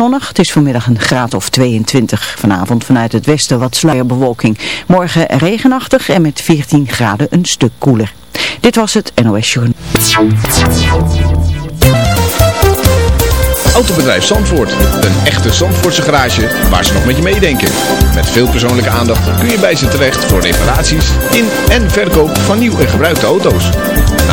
zonnig. Het is vanmiddag een graad of 22. Vanavond vanuit het westen wat sluierbewolking. Morgen regenachtig en met 14 graden een stuk koeler. Dit was het NOS Journal. Autobedrijf Zandvoort. Een echte Zandvoortse garage waar ze nog met je meedenken. Met veel persoonlijke aandacht kun je bij ze terecht voor reparaties in en verkoop van nieuw en gebruikte auto's.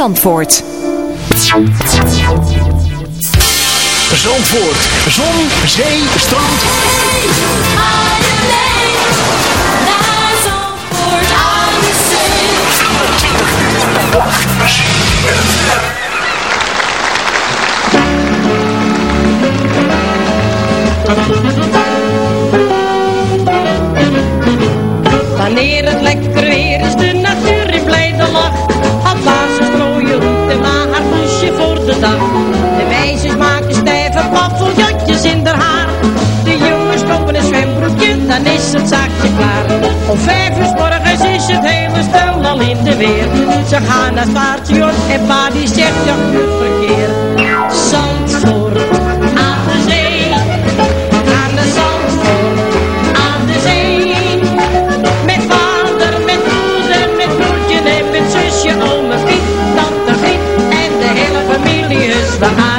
Zandvoort. Zandvoort. Zon, zee, strand. Zandvoort Wanneer het lekker weer is, Om vijf uur morgens is het hele stel al in de weer. Ze gaan naar het station en pa die zegt ja, goed verkeer. Zandvoort aan de zee, aan de Zandvoort aan de zee. Met vader, met moeder, met broertje en met zusje, ome Piet, tante Griet en de hele familie is. De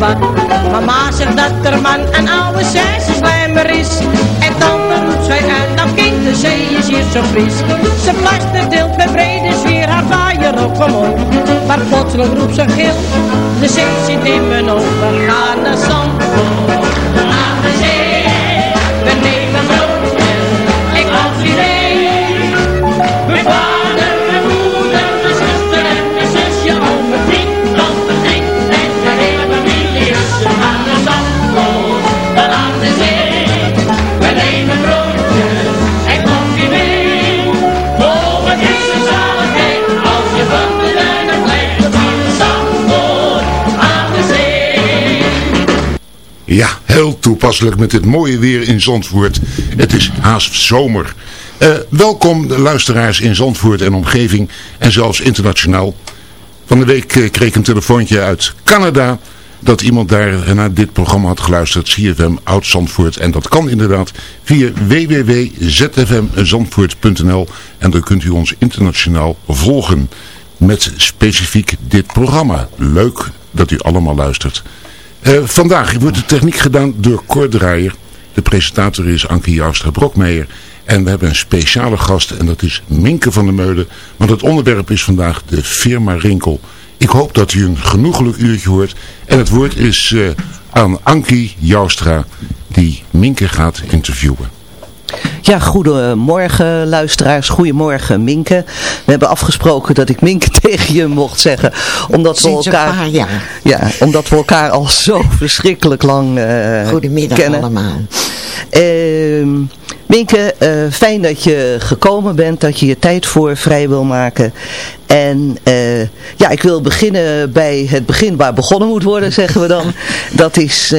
Mama zegt dat er man een oude slijmer is. En tante roept zij uit, dat kind, de zee is hier zo fris. Ze deelt met brede sfeer haar vaaier op omhoog. Maar plotseling roept ze gil, de zee zit in mijn ogen. Ga naar Zandvoort, heel toepasselijk met dit mooie weer in Zandvoort. Het is haast zomer. Eh, welkom de luisteraars in Zandvoort en omgeving en zelfs internationaal. Van de week eh, kreeg ik een telefoontje uit Canada dat iemand daar naar dit programma had geluisterd, CFM Oud Zandvoort. En dat kan inderdaad via www.zfmzandvoort.nl en dan kunt u ons internationaal volgen met specifiek dit programma. Leuk dat u allemaal luistert. Eh, vandaag wordt de techniek gedaan door Cor Draaier. De presentator is Anke Joustra Brokmeijer. En we hebben een speciale gast en dat is Minke van der Meulen. Want het onderwerp is vandaag de firma Rinkel. Ik hoop dat u een genoegelijk uurtje hoort. En het woord is eh, aan Ankie Joustra die Minke gaat interviewen. Ja, goedemorgen luisteraars. Goedemorgen Minke. We hebben afgesproken dat ik Minke tegen je mocht zeggen. Omdat we elkaar, paar jaar. Ja, omdat we elkaar al zo verschrikkelijk lang eh, Goedemiddag kennen. allemaal. Ehm, Minke, eh, fijn dat je gekomen bent, dat je je tijd voor vrij wil maken. En eh, ja, ik wil beginnen bij het begin waar begonnen moet worden, zeggen we dan. Dat is,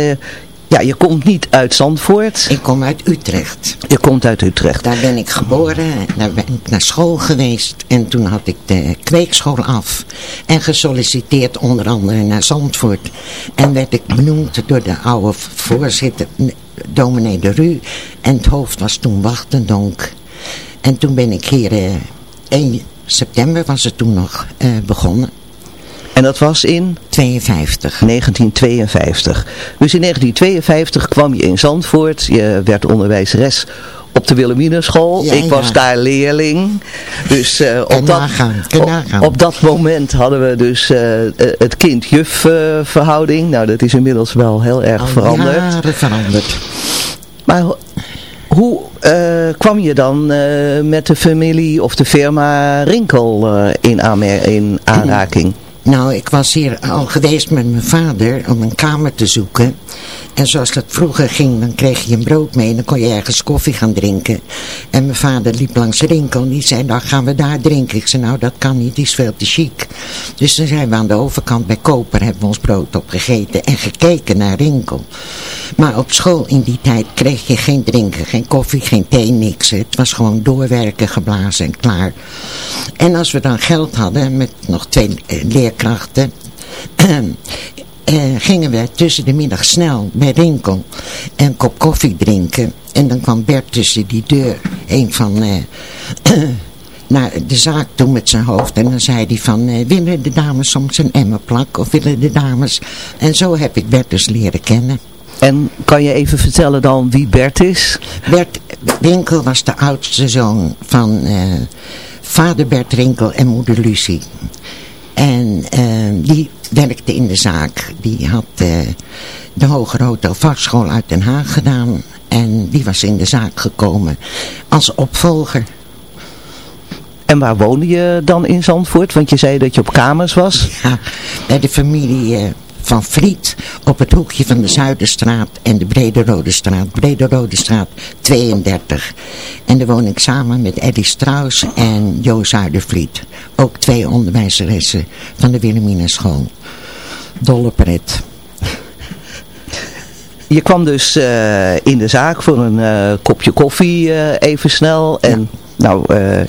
ja, je komt niet uit Zandvoort. Ik kom uit Utrecht. Je komt uit Utrecht. Daar ben ik geboren, daar ben ik naar school geweest en toen had ik de kweekschool af en gesolliciteerd onder andere naar Zandvoort. En werd ik benoemd door de oude voorzitter, dominee de Ru en het hoofd was toen Wachtendonk. En toen ben ik hier, eh, 1 september was het toen nog eh, begonnen. En dat was in 52. 1952. Dus in 1952 kwam je in Zandvoort. Je werd onderwijzeres op de Wilhelminenschool. Ja, ik was ja. daar leerling. Dus eh, op, dat, op, dat moment hadden we dus eh, eh, het kind-juf verhouding. Nou, dat is inmiddels wel heel erg Al veranderd. veranderd. Maar ho- hoe kwam je dan met de familie of de firma Rinkel in, in aanraking? Nou, ik was hier al geweest met mijn vader om een kamer te zoeken. En zoals dat vroeger ging, dan kreeg je een brood mee en dan kon je ergens koffie gaan drinken. En mijn vader liep langs de Rinkel en die zei, nou gaan we daar drinken. Ik zei, nou dat kan niet, die is veel te chic. Dus toen zijn we aan de overkant bij Koper, hebben we ons brood opgegeten en gekeken naar Rinkel. Maar op school in die tijd kreeg je geen drinken, geen koffie, geen thee, niks. Het was gewoon doorwerken, geblazen en klaar. En als we dan geld hadden met nog twee eh, leerkrachten, eh, gingen we tussen de middag snel bij Rinkel een kop koffie drinken. En dan kwam Bert tussen die deur, een van... eh, naar de zaak toe met zijn hoofd. En dan zei hij van, eh, willen de dames soms een emmerplak? Of willen de dames... En zo heb ik Bert dus leren kennen. En kan je even vertellen dan wie Bert is? Bert Rinkel was de oudste zoon van vader Bert Rinkel en moeder Lucie. En eh, die werkte in de zaak. Die had eh, de Hoge Hotel Vakschool uit Den Haag gedaan. En die was in de zaak gekomen als opvolger. En waar woonde je dan in Zandvoort? Want je zei dat je op kamers was. Ja, bij de familie eh, van Vliet op het hoekje van de Zuiderstraat en de Brede Rode Straat. Brede Rode Straat 32. En daar woon ik samen met Eddie Strauss en Jo Zuidervliet. Ook twee onderwijzeressen van de Wilhelmina School. Dolle pret. Je kwam dus eh, in de zaak voor een eh, kopje koffie eh, even snel. En nou, eh,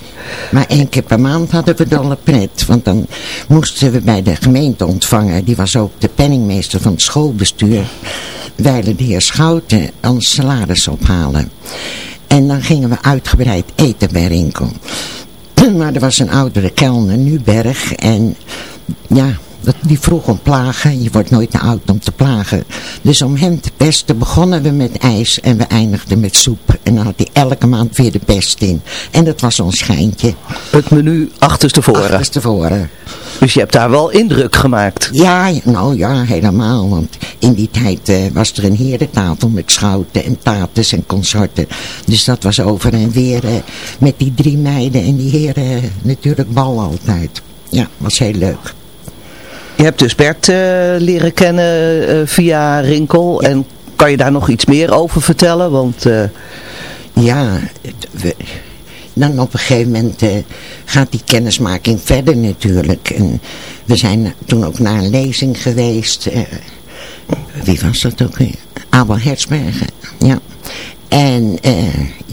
Maar één keer per maand hadden we dolle pret. Want dan moesten we bij de gemeente ontvangen. Die was ook de penningmeester van het schoolbestuur. Wijlen de heer Schouten ons salaris ophalen. En dan gingen we uitgebreid eten bij Rinkel. Maar er was een oudere kelner, Nuberg. En ja, die vroeg om plagen. Je wordt nooit te oud om te plagen. Dus om hem te pesten begonnen we met ijs en we eindigden met soep. En dan had hij elke maand weer de pest in. En dat was ons schijntje. het menu achterstevoren. Achterstevoren. Dus je hebt daar wel indruk gemaakt. Ja, nou ja, helemaal. Want in die tijd eh, was er een herentafel met schouten en tates en consorten. Dus dat was over en weer eh, met die drie meiden en die heren eh, natuurlijk bal altijd. Ja, was heel leuk. Je hebt dus Bert eh, leren kennen eh, via Rinkel. En kan je daar nog iets meer over vertellen? Want eh, Ja, we, dan op een gegeven moment gaat die kennismaking verder natuurlijk. En we zijn toen ook naar een lezing geweest. wie was dat ook weer? Abel Hertzbergen, ja. En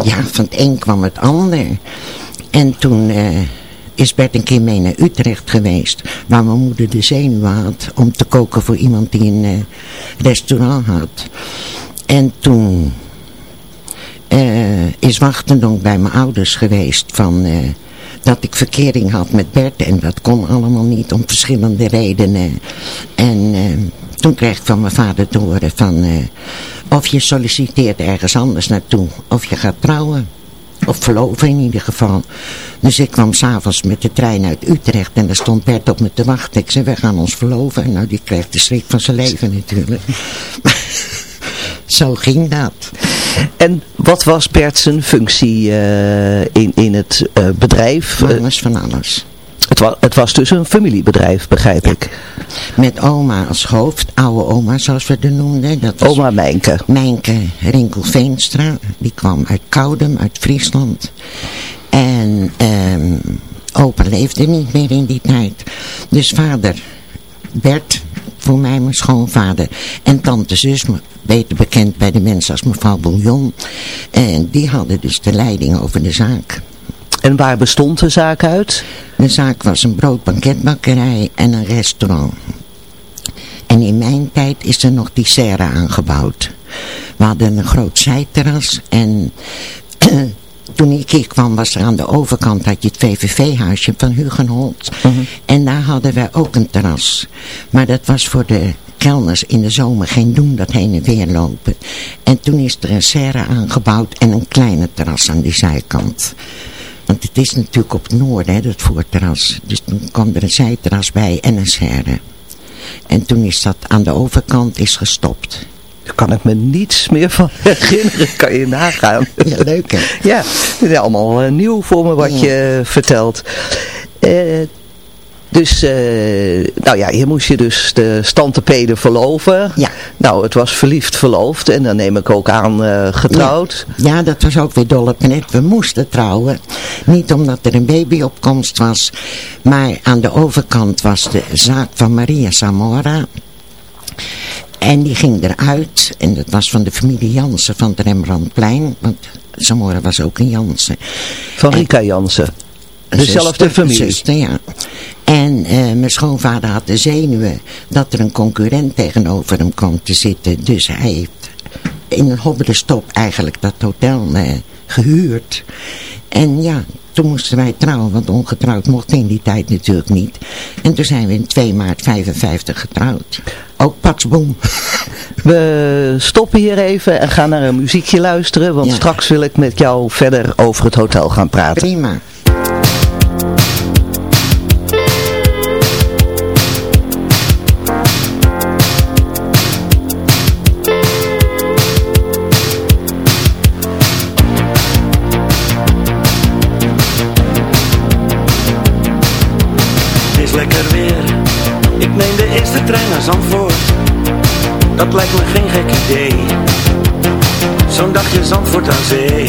ja, van het een kwam het ander. En toen is Bert een keer mee naar Utrecht geweest. Waar mijn moeder de zenuwen had om te koken voor iemand die een eh, restaurant had. En toen eh, is Wachtendonk bij mijn ouders geweest van eh, dat ik verkering had met Bert en dat kon allemaal niet om verschillende redenen. En toen kreeg ik van mijn vader te horen van of je solliciteert ergens anders naartoe of je gaat trouwen. Of verloven in ieder geval. Dus ik kwam s'avonds met de trein uit Utrecht en daar stond Bert op me te wachten. Ik zei, we gaan ons verloven. En nou, die kreeg de schrik van zijn leven natuurlijk. Zo ging dat. En wat was Bert zijn functie eh, in, in het eh, bedrijf? Alles van alles. Het, wa het was dus een familiebedrijf, begrijp ik. Met oma als hoofd, oude oma zoals we de noemden. Dat was Oma Mijnke. Mijnke Rinkel Veenstra. Die kwam uit Koudem, uit Friesland. En ehm, opa leefde niet meer in die tijd. Dus vader Bert, voor mij mijn schoonvader. En tante zus, beter bekend bij de mensen als mevrouw Bouillon. En die hadden dus de leiding over de zaak. En waar bestond de zaak uit? De zaak was een broodbanketbakkerij en een restaurant. En in mijn tijd is er nog die serre aangebouwd. We hadden een groot zijterras en toen ik hier kwam was er aan de overkant had je het VVV-huisje van Hugenholt. Mhm. En daar hadden wij ook een terras. Maar dat was voor de kelners in de zomer geen doen dat heen en weer lopen. En toen is er een serre aangebouwd en een kleine terras aan die zijkant. Want het is natuurlijk op het noorden, hè, dat voorterras. Dus toen kwam er een zijterras bij en een serre. En toen is dat aan de overkant is gestopt. Daar kan ik me niets meer van herinneren, kan je nagaan. Ja, leuk hè? Ja, het is allemaal eh, nieuw voor me wat Ja. je vertelt. Eh, dus, eh, nou ja, hier moest je dus de stantepeden verloven. Ja. Nou, het was verliefd verloofd en dan neem ik ook aan eh, getrouwd. Ja, dat was ook weer dol op net. We moesten trouwen. Niet omdat er een babyopkomst was. Maar aan de overkant was de zaak van Maria Zamora. En die ging eruit. En dat was van de familie Jansen van het Rembrandtplein. Want Zamora was ook een Jansen. Van Rika Jansen. Dezelfde familie. Zuster, ja. En eh, mijn schoonvader had de zenuwen dat er een concurrent tegenover hem kwam te zitten. Dus hij heeft in een hobbelenstop eigenlijk dat hotel eh, gehuurd. En ja, toen moesten wij trouwen, want ongetrouwd mocht in die tijd natuurlijk niet. En toen zijn we in 2 maart 55 getrouwd. Ook patsboom. We stoppen hier even en gaan naar een muziekje luisteren. Want Ja. straks wil ik met jou verder over het hotel gaan praten. Prima. Zo'n dagje Zandvoort aan zee.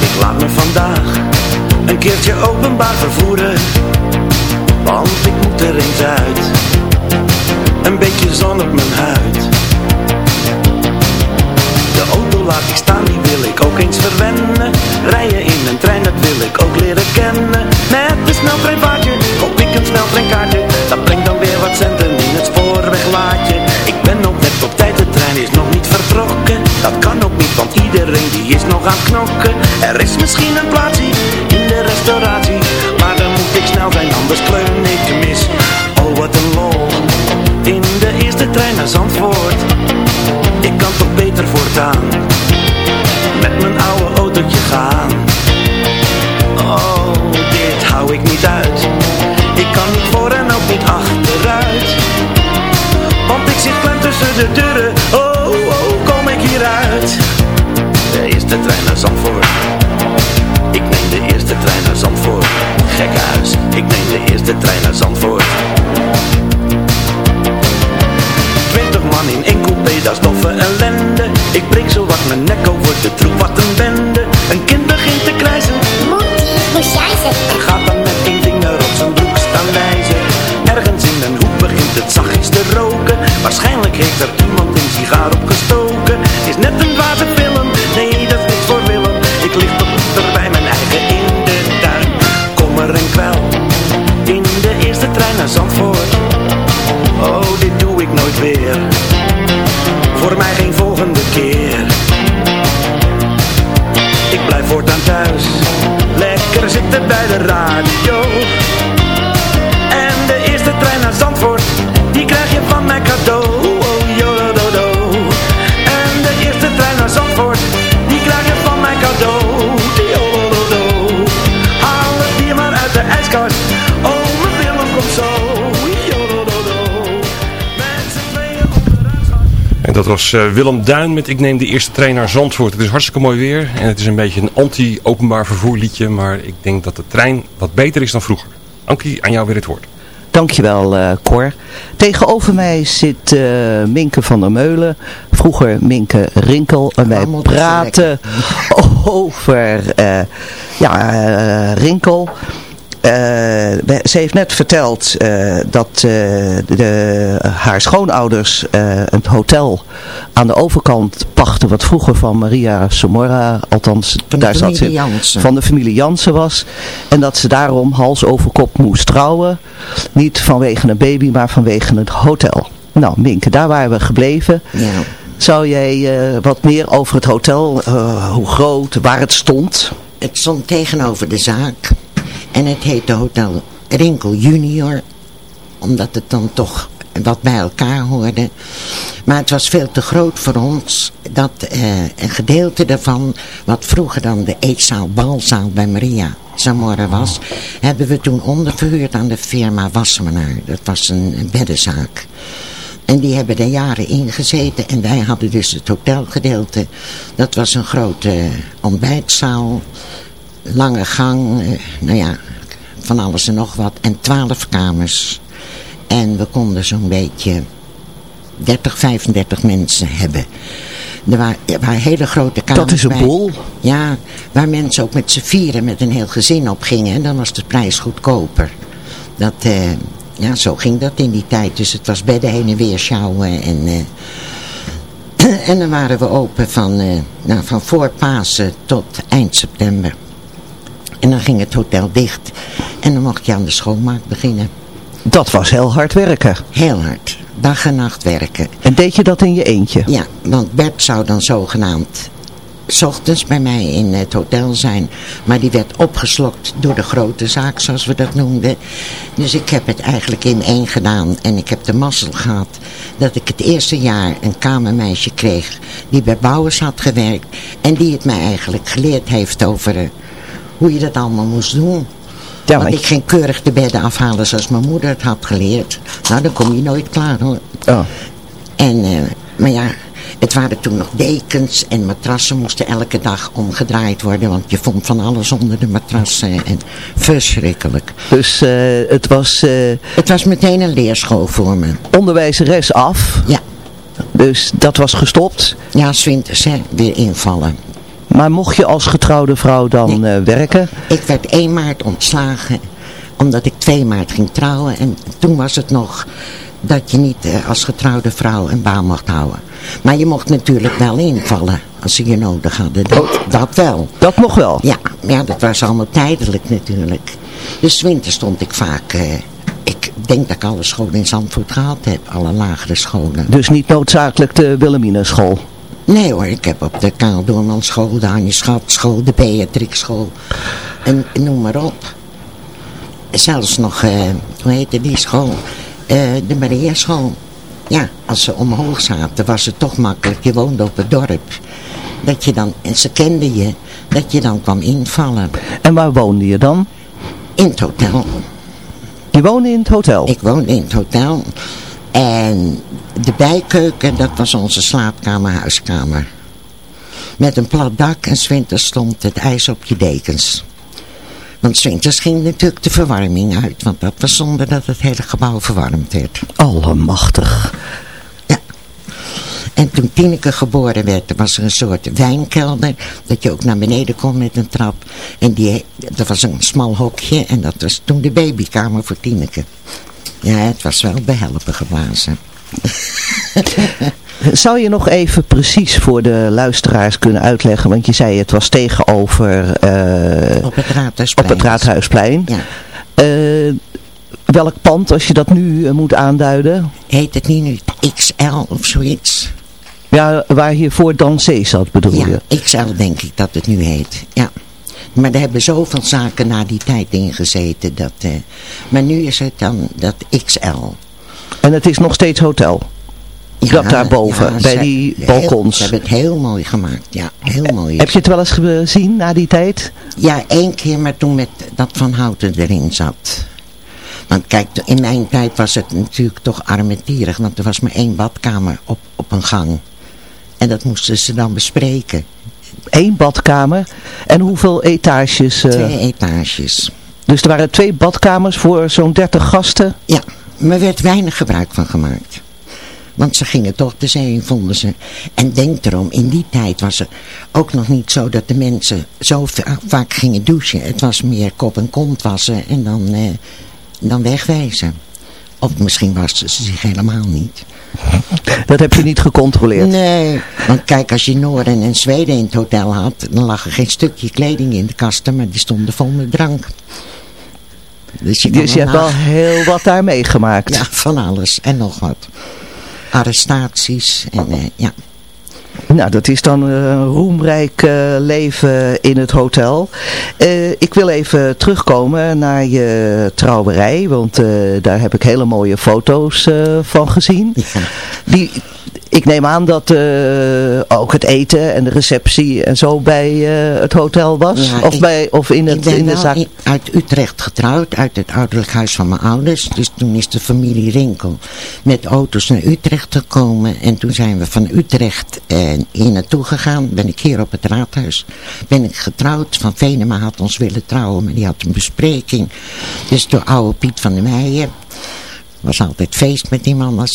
Ik laat me vandaag een keertje openbaar vervoeren. Want ik moet er eens uit. Een beetje zon op mijn huid. De auto laat ik staan, die wil ik ook eens verwennen. Iedereen die is nog aan het knokken. Er is misschien een plaatsje in de restauratie. Maar dan moet ik snel zijn, anders kleun ik mis. Oh, wat een lol. In de eerste trein naar Zandvoort. Ik kan toch beter voortaan Met mijn oude autootje gaan Ik neem de eerste trein naar Zandvoort. Gekke huis, ik neem de eerste trein naar Zandvoort. Twintig man in één coupé, dat is doffe ellende. Ik breek zo wat mijn nek over de troep, wat dat was eh, Willem Duin met Ik neem de eerste trein naar Zandvoort. Het is hartstikke mooi weer en het is een beetje een anti-openbaar vervoerliedje. Maar ik denk dat de trein wat beter is dan vroeger. Ankie, aan jou weer het woord. Dankjewel eh Cor. Tegenover mij zit eh, Minke van der Meulen. Vroeger Minke Rinkel. En wij Allemaal praten over eh, ja, Rinkel. Eh, ze heeft net verteld eh, dat eh, de, haar schoonouders een hotel aan de overkant pachten wat vroeger van Maria Somora, althans Van daar zat ze van de familie Jansen was. En dat ze daarom hals over kop moest trouwen. Niet vanwege een baby, maar vanwege het hotel. Nou, Minke, daar waren we gebleven. Ja. Zou jij wat meer over het hotel, hoe groot, waar het stond? Het stond tegenover de zaak. En het heette Hotel Rinkel Junior. Omdat het dan toch wat bij elkaar hoorde. Maar het was veel te groot voor ons. Dat eh, een gedeelte daarvan, wat vroeger dan de eetzaal, balzaal bij Maria Zamora was, hebben we toen onderverhuurd aan de firma Wassenaar. Dat was een, beddenzaak. En die hebben er jaren ingezeten. En wij hadden dus het hotelgedeelte. Dat was een grote ontbijtzaal. Lange gang. eh, nou ja, van alles en nog wat. En twaalf kamers. En we konden zo'n beetje 30, 35 mensen hebben. Er waren, er waren hele grote kamers Dat is een bij. bol. Ja, waar mensen ook met z'n vieren met een heel gezin op gingen. En dan was de prijs goedkoper. Dat, eh, ja, zo ging dat in die tijd. Dus het was bedden heen en weer sjouwen. En, eh, en dan waren we open van, eh, nou, van voor Pasen tot eind september. En dan ging het hotel dicht. En dan mocht je aan de schoonmaak beginnen. Dat was heel hard werken. Heel hard. Dag en nacht werken. En deed je dat in je eentje? Ja, want Bert zou dan zogenaamd 's ochtends bij mij in het hotel zijn. Maar die werd opgeslokt door de grote zaak, zoals we dat noemden. Dus ik heb het eigenlijk in één gedaan. En ik heb de mazzel gehad dat ik het eerste jaar een kamermeisje kreeg... die bij Bouwers had gewerkt. En die het mij eigenlijk geleerd heeft over hoe je dat allemaal moest doen. Ja, Want ik ging keurig de bedden afhalen zoals mijn moeder het had geleerd. Nou, dan kom je nooit klaar hoor. Oh. En, eh, maar ja, het waren toen nog dekens en matrassen moesten elke dag omgedraaid worden. Want je vond van alles onder de matrassen en verschrikkelijk. Dus eh, het was eh, Het was meteen een leerschool voor me. onderwijzeres af. Ja, Dus dat was gestopt. ja, 's winters hè, weer invallen. Maar mocht je als getrouwde vrouw dan eh, werken? Ik werd 1 maart ontslagen omdat ik 2 maart ging trouwen. En toen was het nog dat je niet eh, als getrouwde vrouw een baan mocht houden. Maar je mocht natuurlijk wel invallen als ze je nodig hadden. Dat, dat wel. Dat mocht wel. Ja, ja, dat was allemaal tijdelijk natuurlijk. Dus 's winters stond ik vaak... eh, ik denk dat ik alle scholen in Zandvoort gehad heb. Alle lagere scholen. Dus niet noodzakelijk de Wilhelminenschool. Nee hoor, ik heb op de Karel Doorman school, de Anje Schatschool, de Beatrix school. En noem maar op. Zelfs nog, eh, hoe heette die school? Eh, de Maria school. Ja, als ze omhoog zaten was het toch makkelijk. Je woonde op het dorp. Dat je dan, en ze kenden je, dat je dan kwam invallen. En waar woonde je dan? In het hotel. Je woonde in het hotel. Ik woonde in het hotel. En de bijkeuken, dat was onze slaapkamer, huiskamer. Met een plat dak en 's winters stond het ijs op je dekens. Want 's winters ging natuurlijk de verwarming uit. Want dat was zonder dat het hele gebouw verwarmd werd. Allemachtig. En toen Tineke geboren werd, was er een soort wijnkelder. Dat je ook naar beneden kon met een trap. En die, dat was een smal hokje. En dat was toen de babykamer voor Tineke. Ja, het was wel behelpen geblazen. Zou je nog even precies voor de luisteraars kunnen uitleggen? Want je zei het was tegenover eh, Op het Raadhuisplein. op het Raadhuisplein. Ja. Eh, welk pand, als je dat nu eh, moet aanduiden? Heet het niet nu XL of zoiets? Ja, waar hiervoor Dansee zat bedoel je? Ja, XL denk ik dat het nu heet. Ja. Maar er hebben zoveel zaken na die tijd ingezeten. Dat, eh, maar nu is het dan dat XL. En het is nog steeds hotel? dat daarboven, ja, bij die heel- balkons. Ze hebben het heel mooi gemaakt. Ja, heel mooi. Heb je het wel eens gezien na die tijd? Ja, één keer, maar toen met dat Van Houten erin zat. Want kijk, in mijn tijd was het natuurlijk toch armetierig. Want er was maar één badkamer op, op een gang. En dat moesten ze dan bespreken. Eén badkamer. En hoeveel etages? eh, Twee etages. Dus er waren twee badkamers voor zo'n 30 gasten? Ja, maar er werd weinig gebruik van gemaakt. Want ze gingen toch de zee in, vonden ze. En denk erom, in die tijd was het ook nog niet zo dat de mensen zo va- vaak gingen douchen. Het was meer kop en kont wassen en dan, eh, dan wegwijzen. Of misschien wasten ze zich helemaal niet. Dat heb je niet gecontroleerd? Nee, want kijk, als je Noorden en Zweden in het hotel had, dan lag er geen stukje kleding in de kasten, maar die stonden vol met drank. Dus je, Dus hebt wel wel heel wat daar meegemaakt. Ja, van alles en nog wat. Arrestaties en eh, ja. Nou, dat is dan een roemrijk uh, leven in het hotel. Uh, ik wil even terugkomen naar je trouwerij, want uh, daar heb ik hele mooie foto's van gezien. Ja. Die, ik neem aan dat uh, ook het eten en de receptie en zo bij uh, het hotel was? Ja, of, ik, bij, of in, het, in de zaak? Uit Utrecht getrouwd, uit het ouderlijk huis van mijn ouders. Dus toen is de familie Rinkel met auto's naar Utrecht gekomen. En toen zijn we van Utrecht uh, hier naartoe gegaan. Ben ik hier op het raadhuis. Ben ik getrouwd. Van Venema had ons willen trouwen, maar die had een bespreking. Dus door oude Piet van der Meijen was altijd feest met die man.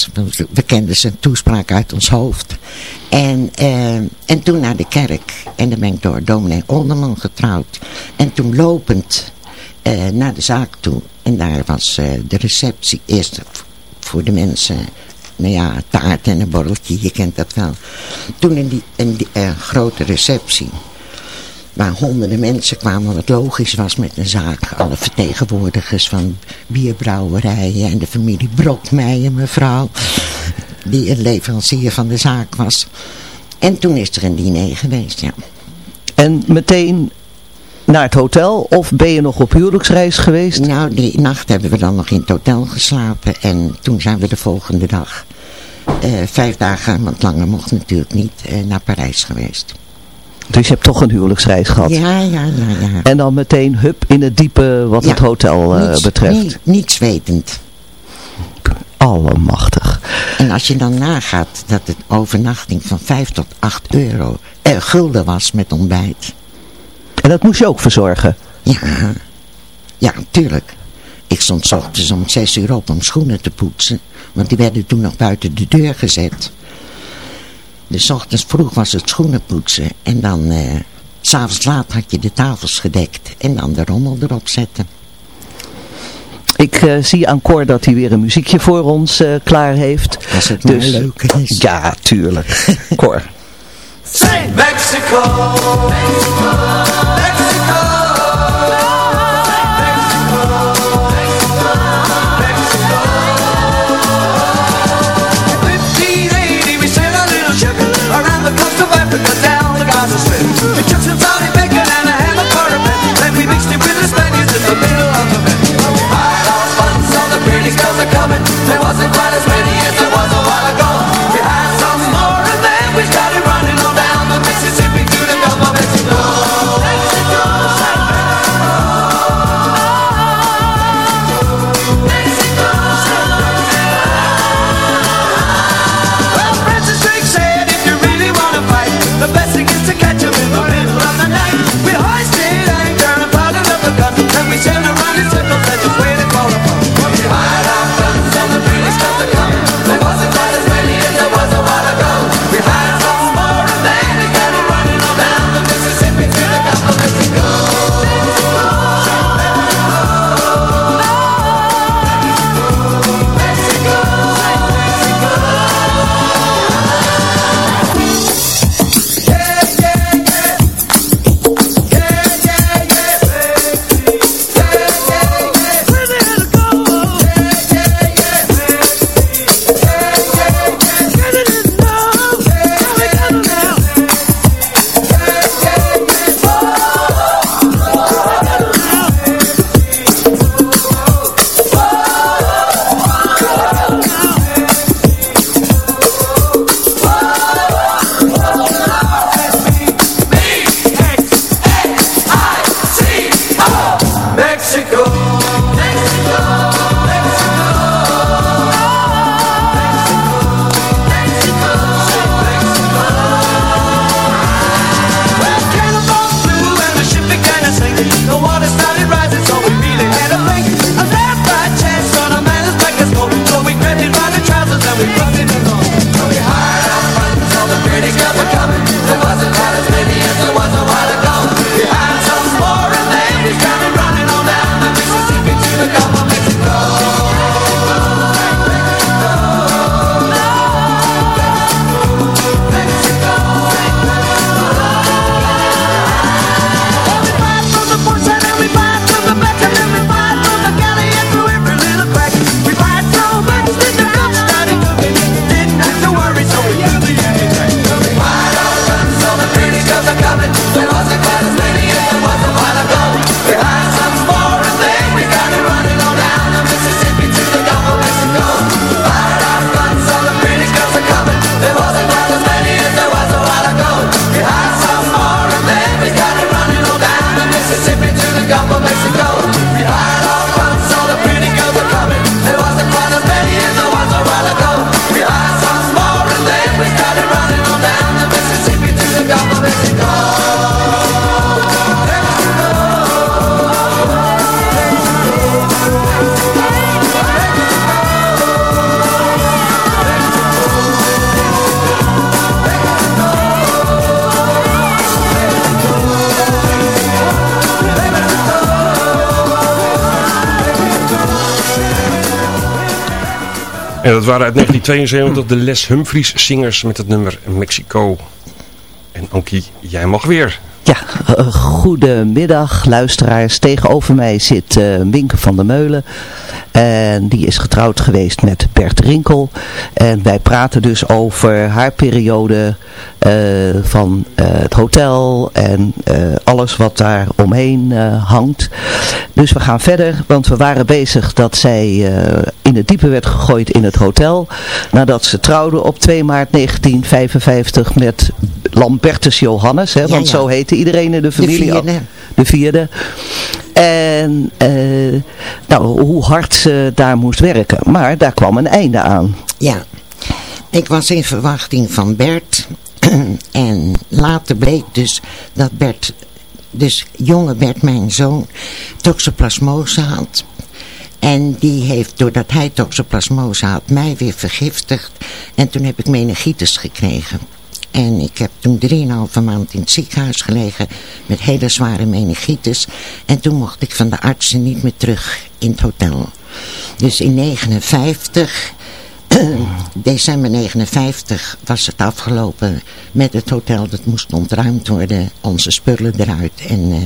We kenden zijn toespraak uit ons hoofd. En, uh, en toen naar de kerk. En dan ben ik door dominee Olderman getrouwd. En toen lopend uh, naar de zaak toe. En daar was uh, de receptie eerst voor de mensen... Nou ja, taart en een borreltje, je kent dat wel. Toen in die, die grote receptie waar honderden mensen kwamen, wat logisch was met een zaak. Alle vertegenwoordigers van bierbrouwerijen en de familie Brokmeijer, mevrouw, die een leverancier van de zaak was. En toen is er een diner geweest, ja. En meteen naar het hotel of ben je nog op huwelijksreis geweest? Nou, die nacht hebben we dan nog in het hotel geslapen en toen zijn we de volgende dag, uh, vijf dagen, want langer mocht natuurlijk niet, uh, naar Parijs geweest. Dus je hebt toch een huwelijksreis gehad. Ja, ja, ja. ja. En dan meteen hup in het diepe wat ja, het hotel uh, niets, betreft. Niet, niets wetend. Allemachtig. En als je dan nagaat dat het overnachting van 5 tot 8 euro eh, gulden was met ontbijt. En dat moest je ook verzorgen? Ja, ja, tuurlijk. Ik stond s ochtends om 6 uur op om schoenen te poetsen. Want die werden toen nog buiten de deur gezet. Dus ochtends vroeg was het schoenen poetsen. En dan, uh, s'avonds laat had je de tafels gedekt. En dan de rommel erop zetten. Ik uh, zie aan Cor dat hij weer een muziekje voor ons uh, klaar heeft. Als het dus, maar leuk is. Ja, tuurlijk. Cor. Say Mexico, Mexico, Mexico. We took waren uit 1972 de Les Humphries zingers met het nummer Mexico. En Ankie, jij mag weer. Ja, goedemiddag luisteraars. Tegenover mij zit uh, Winke van der Meulen. En die is getrouwd geweest met Bert Rinkel. En wij praten dus over haar periode uh, van het hotel en alles wat daar omheen hangt. Dus we gaan verder, want we waren bezig dat zij in het diepe werd gegooid in het hotel. Nadat ze trouwde op 2 maart 1955 met Lambertus Johannes. Hè, want ja, ja. zo heette iedereen in de familie. De vierde. De vierde. En uh, nou, hoe hard ze daar moest werken. Maar daar kwam een einde aan. Ja, ik was in verwachting van Bert. en later bleek dus dat Bert, dus jonge Bert, mijn zoon, toxoplasmose had. En die heeft, doordat hij toxoplasmose had, mij weer vergiftigd. En toen heb ik meningitis gekregen. En ik heb toen 3,5 maand in het ziekenhuis gelegen met hele zware meningitis. En toen mocht ik van de artsen niet meer terug in het hotel. Dus in 59, december 59 was het afgelopen met het hotel. Dat moest ontruimd worden, onze spullen eruit. En, uh,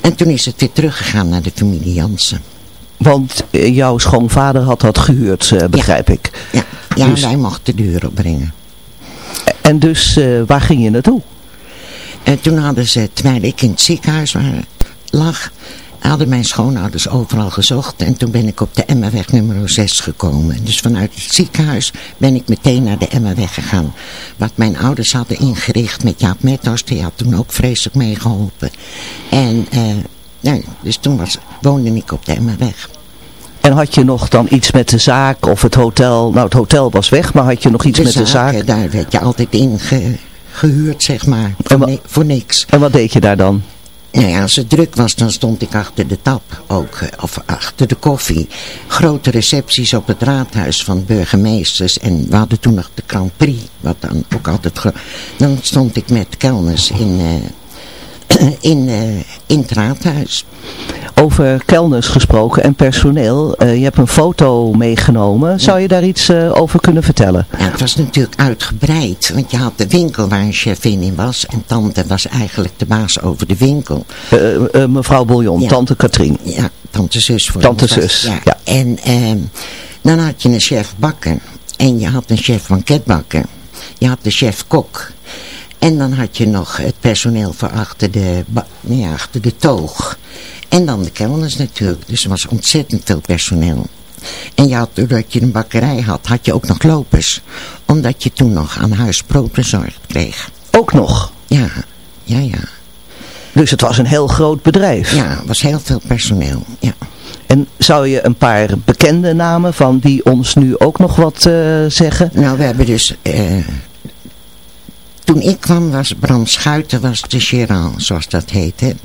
en toen is het weer teruggegaan naar de familie Jansen. Want jouw schoonvader had dat gehuurd, uh, begrijp ja. ik. Ja, ja dus... wij mochten de deur opbrengen. En dus, waar ging je naartoe? En toen hadden ze, terwijl ik in het ziekenhuis lag, hadden mijn schoonouders overal gezocht. En toen ben ik op de Emmerweg nummer 6 gekomen. Dus vanuit het ziekenhuis ben ik meteen naar de Emmerweg gegaan. Wat mijn ouders hadden ingericht met Jaap Methos, die had toen ook vreselijk meegeholpen. En, uh, nee, dus toen was, woonde ik op de Emmerweg. En had je nog dan iets met de zaak of het hotel? Nou, het hotel was weg, maar had je nog iets de met zaak, de zaak? Daar werd je altijd in ge, gehuurd, zeg maar. Voor, ni voor, niks. En wat deed je daar dan? Nou ja, als het druk was, dan stond ik achter de tap ook. Of achter de koffie. Grote recepties op het raadhuis van burgemeesters. En we hadden toen nog de Grand Prix. Wat dan ook altijd... Dan stond ik met kelners in... Uh, in, uh, in het raadhuis. Over kelners gesproken en personeel. Uh, je hebt een foto meegenomen. Zou je daar iets uh, over kunnen vertellen? Ja, het was natuurlijk uitgebreid. Want je had de winkel waar een chefin in was. En tante was eigenlijk de baas over de winkel. Uh, mevrouw Bouillon, ja. tante Katrien. Ja, tante zus. Voor tante zus, ja. ja. En ehm, dan had je een chef bakken. En je had een chef banketbakken. Je had de chef kok. En dan had je nog het personeel voor achter de, nee, achter de toog. En dan de kelners natuurlijk. Dus er was ontzettend veel personeel. En je had, doordat je een bakkerij had, had je ook nog lopers. Omdat je toen nog aan huis brood bezorgd kreeg. Ook nog? Ja, ja, ja. Dus het was een heel groot bedrijf? Ja, het was heel veel personeel, ja. En zou je een paar bekende namen van die ons nu ook nog wat uh, zeggen? Nou, we hebben dus... Uh, toen ik kwam was Bram Schuiten was de gérant, zoals dat heette.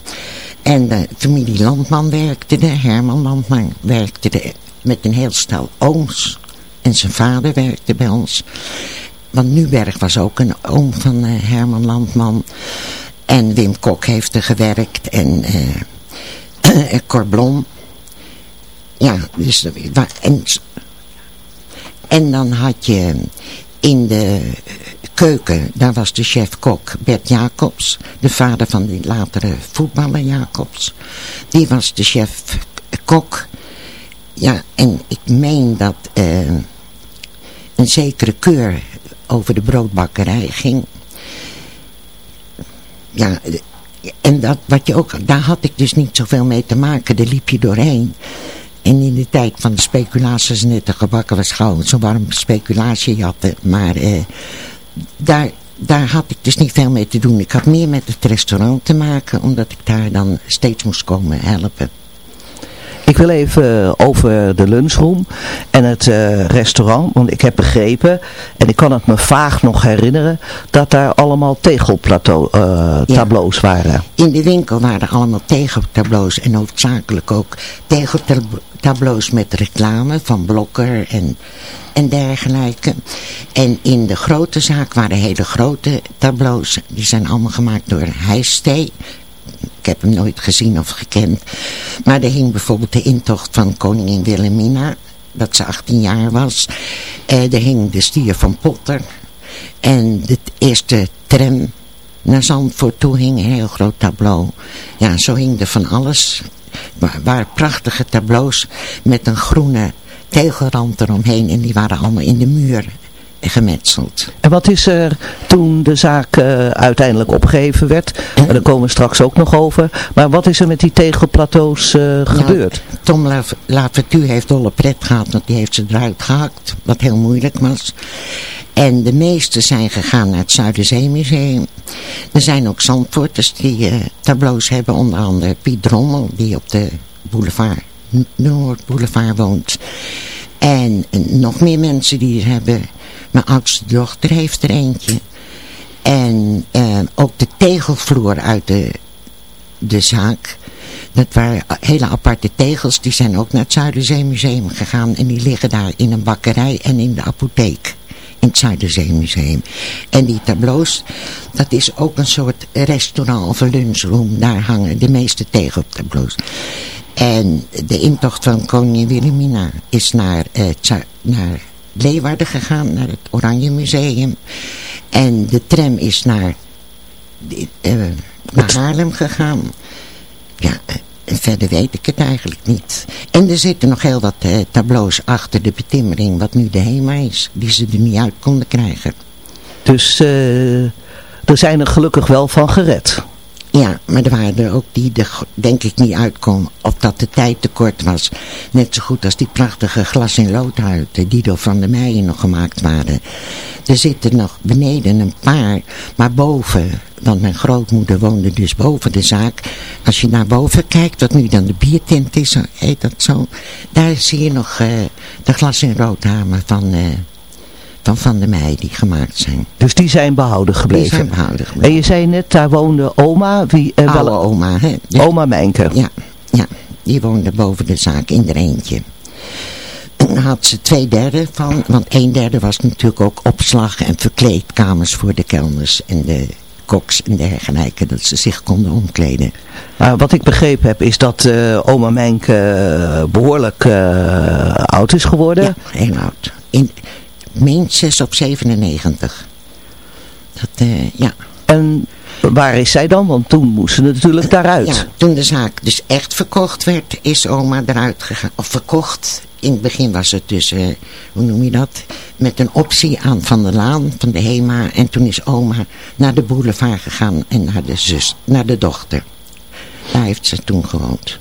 En de familie Landman werkte er, Herman Landman werkte er met een heel stel ooms. En zijn vader werkte bij ons. Want Nuberg was ook een oom van uh, Herman Landman. En Wim Kok heeft er gewerkt. En uh, Cor Blom. Ja, dus... En, en dan had je in de keuken, daar was de chef-kok Bert Jacobs, de vader van die latere voetballer Jacobs. Die was de chef-kok. Ja, en ik meen dat uh, een zekere keur over de broodbakkerij ging. Ja, en dat, wat je ook, daar had ik dus niet zoveel mee te maken. Daar liep je doorheen. En in de tijd van de speculaties net de gebakken was gauw zo'n warm speculatiejatten. Maar uh, daar, daar had ik dus niet veel mee te doen. Ik had meer met het restaurant te maken, omdat ik daar dan steeds moest komen helpen. Ik wil even over de lunchroom en het uh, restaurant, want ik heb begrepen, en ik kan het me vaag nog herinneren, dat daar allemaal tegeltableaus uh, ja. waren. In de winkel waren allemaal tegeltableaus en hoofdzakelijk ook tegeltableaus met reclame van Blokker en, en dergelijke. En in de grote zaak waren hele grote tableaus, die zijn allemaal gemaakt door Heijstee ik heb hem nooit gezien of gekend. Maar er hing bijvoorbeeld de intocht van koningin Wilhelmina. dat ze 18 jaar was. Eh, er hing de stier van Potter. En de eerste tram naar Zandvoort toe hing een heel groot tableau. Ja, zo hing er van alles. Wa- waren prachtige tableaus met een groene tegelrand eromheen. En die waren allemaal in de muur gemetseld. En wat is er toen de zaak eh, uiteindelijk opgegeven werd? En daar komen we straks ook nog over. Maar wat is er met die tegelplateaus eh, gebeurd? Tom La- Lavertu heeft dolle pret gehad, want die heeft ze eruit gehakt. Wat heel moeilijk was. En de meeste zijn gegaan naar het Zuiderzeemuseum. Er zijn ook Zandvoorters die eh, tableaus hebben. Onder andere Piet Drommel, die op de boulevard, Noordboulevard woont. En nog meer mensen die hebben. Mijn oudste dochter heeft er eentje. En eh, ook de tegelvloer uit de, de zaak. Dat waren hele aparte tegels. Die zijn ook naar het Zuiderzeemuseum gegaan. En die liggen daar in een bakkerij en in de apotheek. In het Zuiderzeemuseum. En die tableaus, dat is ook een soort restaurant of lunchroom. Daar hangen de meeste tegeltableaus. En de intocht van koningin Wilhelmina is naar, eh, naar Leeuwarden gegaan. Naar het Oranje Museum. En de tram is naar, eh, naar Haarlem gegaan. Ja, eh, en verder weet ik het eigenlijk niet. En er zitten nog heel wat eh, tableaus achter de betimmering, wat nu de HEMA is, die ze er niet uit konden krijgen. Dus eh, er zijn er gelukkig wel van gered. Ja, maar er waren er ook die er denk ik niet uitkomen. Of dat de tijd te kort was. Net zo goed als die prachtige glas- en loodhuiden die door Van der Meijen nog gemaakt waren. Er zitten nog beneden een paar, maar boven, want mijn grootmoeder woonde dus boven de zaak. Als je naar boven kijkt, wat nu dan de biertint is, heet dat zo. Daar zie je nog eh, de glas- en roodhamen van, eh, van Van der Meijen die gemaakt zijn. Dus die zijn behouden gebleven. Die zijn behouden gebleven. En je zei net, daar woonde oma. Wie, eh, Oude wel- oma, hè. Dus- Oma Mijnke. Ja, ja, die woonde boven de zaak in er eentje. En daar had ze twee derde van, want een derde was natuurlijk ook opslag en verkleedkamers voor de kelners en de koks en dergelijke, dat ze zich konden omkleden. Maar wat ik begrepen heb is dat eh, oma Mijnke eh, behoorlijk eh, oud is geworden. Ja, heel oud. In, meen 6 op 97. Dat, eh, ja. En waar is zij dan? Want toen moest ze natuurlijk daaruit. Ja, toen de zaak dus echt verkocht werd, is oma eruit gegaan. Of verkocht. In het begin was het dus, eh, hoe noem je dat? Met een optie aan Van der Laan, van de HEMA. En toen is oma naar de boulevard gegaan en naar de zus, naar de dochter. Daar heeft ze toen gewoond.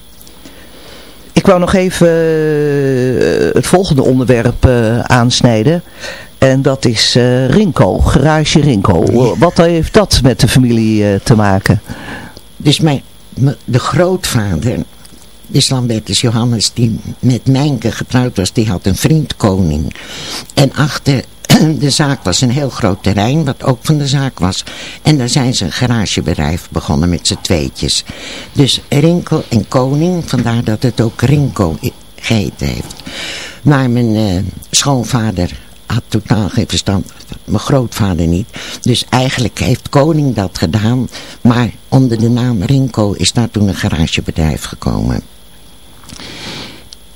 Ik wou nog even eh, het volgende onderwerp eh, aansnijden. En dat is eh, Rinko, garage Rinko. Wat heeft dat met de familie te maken? Dus mijn, de grootvader, dus Lambertus Johannes, die met Mijnke getrouwd was, die had een vriend koning. En achter de zaak was een heel groot terrein, wat ook van de zaak was. En daar zijn ze een garagebedrijf begonnen met z'n tweetjes. Dus Rinko en Koning, vandaar dat het ook Rinko geheten heeft. Maar mijn eh, schoonvader had totaal geen verstand. Mijn grootvader niet. Dus eigenlijk heeft Koning dat gedaan. Maar onder de naam Rinko is daar toen een garagebedrijf gekomen.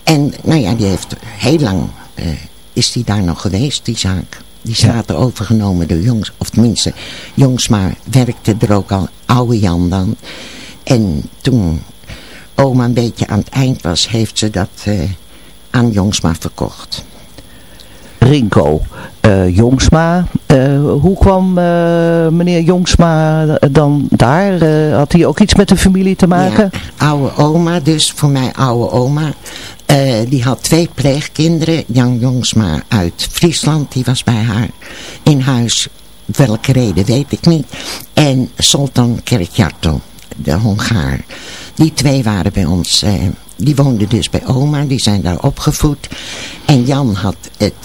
En nou ja, die heeft heel lang, eh, is die daar nog geweest, die zaak. Die is later overgenomen door Jongs, of tenminste, Jongsma werkte er ook al, oude Jan dan. En toen oma een beetje aan het eind was, heeft ze dat eh, aan Jongsma verkocht. Rinko eh, Jongsma. Eh, hoe kwam meneer Jongsma dan daar? Had hij ook iets met de familie te maken? Ja, oude oma, dus voor mij oude oma. Eh, die had twee pleegkinderen. Jan Jongsma uit Friesland, die was bij haar in huis. Welke reden weet ik niet. En Sultan Kerkjarto, de Hongaar. Die twee waren bij ons, eh, die woonden dus bij oma, die zijn daar opgevoed. En Jan had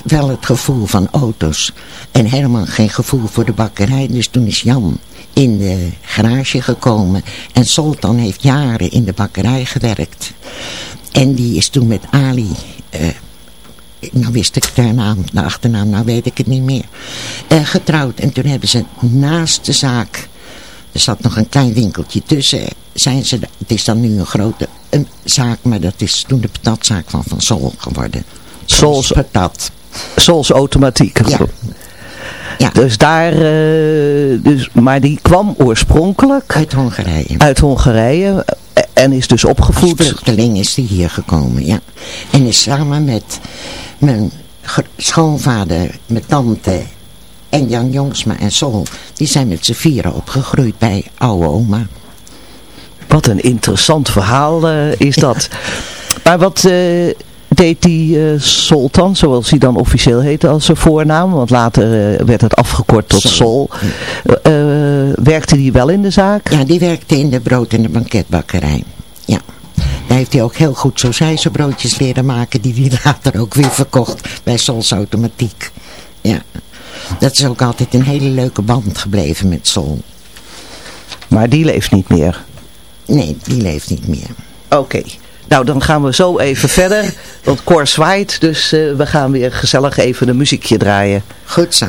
wel het gevoel van auto's en helemaal geen gevoel voor de bakkerij. Dus toen is Jan in de garage gekomen. En Sultan heeft jaren in de bakkerij gewerkt. En die is toen met Ali, eh, nou wist ik de naam, de achternaam, nou weet ik het niet meer, eh, getrouwd. En toen hebben ze naast de zaak, er zat nog een klein winkeltje tussen, zijn ze, het is dan nu een grote een zaak, maar dat is toen de patatzaak van Van Sol geworden. Sols patat. Sols automatiek. Ja. Ja. Dus daar, eh, dus, maar die kwam oorspronkelijk Uit Hongarije. uit Hongarije en is dus Als opgevoed. vluchteling is die hier gekomen, ja. En is samen met mijn schoonvader, mijn tante en Jan Jongsma en Sol, die zijn met z'n vieren opgegroeid bij oude oma. Wat een interessant verhaal eh, is dat. Maar wat eh, deed die eh, Sultan, zoals hij dan officieel heette als zijn voornaam, want later eh, werd het afgekort tot Sol. Eh, eh, werkte die wel in de zaak? Ja, die werkte in de brood- en de banketbakkerij. Ja. Daar heeft hij ook heel goed zo broodjes leren maken, die hij later ook weer verkocht bij Sols Automatiek. Ja. Dat is ook altijd een hele leuke band gebleven met Sol. Maar die leeft niet meer. Nee, die leeft niet meer. Oké. Nou, dan gaan we zo even verder. Want Cor zwaait, dus eh, we gaan weer gezellig even een muziekje draaien. Goed zo.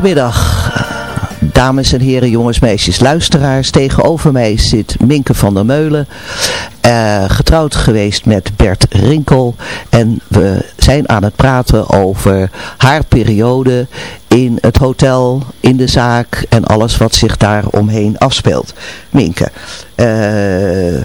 Goedemiddag, dames en heren, jongens, meisjes, luisteraars. Tegenover mij zit Minke van der Meulen, eh, getrouwd geweest met Bert Rinkel. En we zijn aan het praten over haar periode in het hotel, in de zaak en alles wat zich daar omheen afspeelt. Minke, eh,